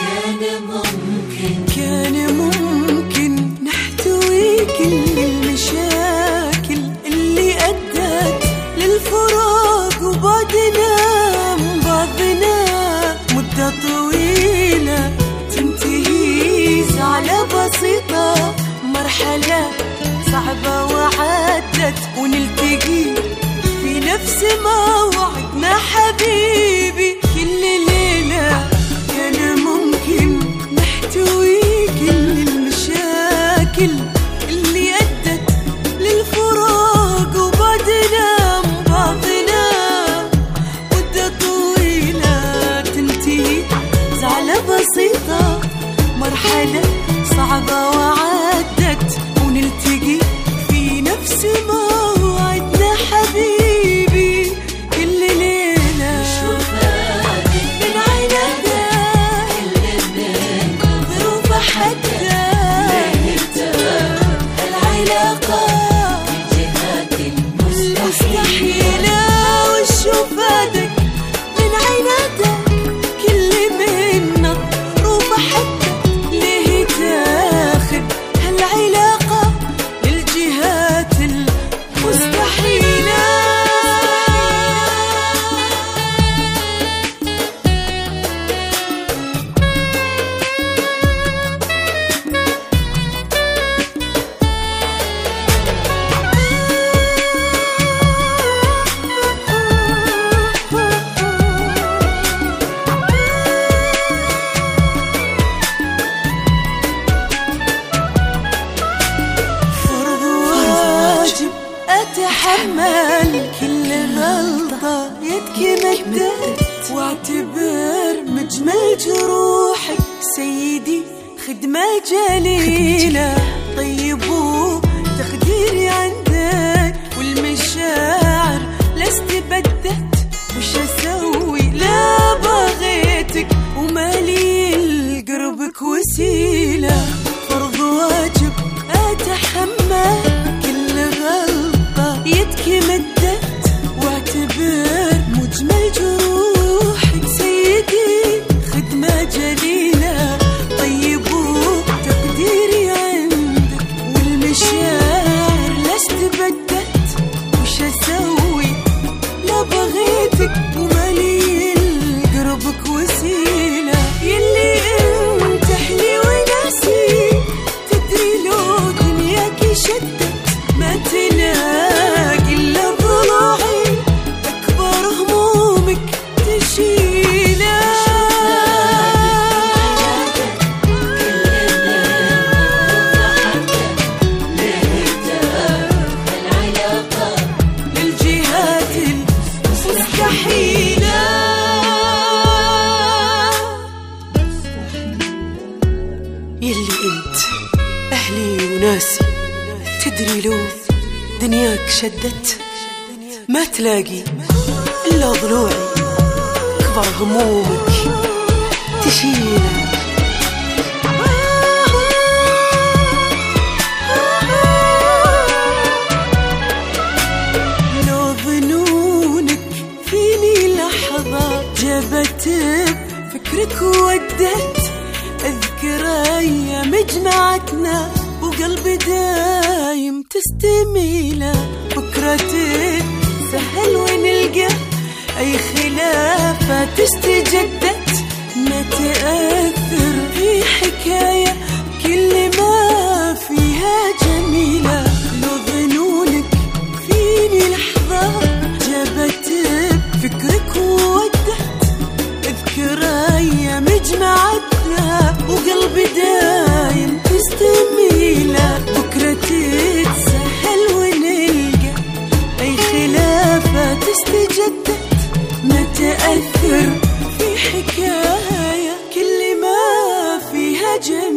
كان ممكن كان ممكن نحتوي كل المشاكل وبعدنا من بعضنا مدة طويلة. تنتهي زعلة بسيطة مرحلة صعبة وعدت ونلتقي. في نفس موعدنا حبيبي كل صعبة وعدت أتحمل كل غلطة يدك مدت واعتبر مجمل جروحك سيدي خدمة جليلة. يلي انت أهلي وناسي تدري لو دنياك شدت ما تلاقي إلا ضلوعي كبر همومك تشيله لو ظنونك فيني لحظة جابت فكرك ودت اذكر أيام جمعتنا وقلبي دايم تستميله. بكرة تسهل ونلقى أي خلافة تستجدت. ما تأثر تستجدد ما تأثر في حكاية كل ما فيها جميل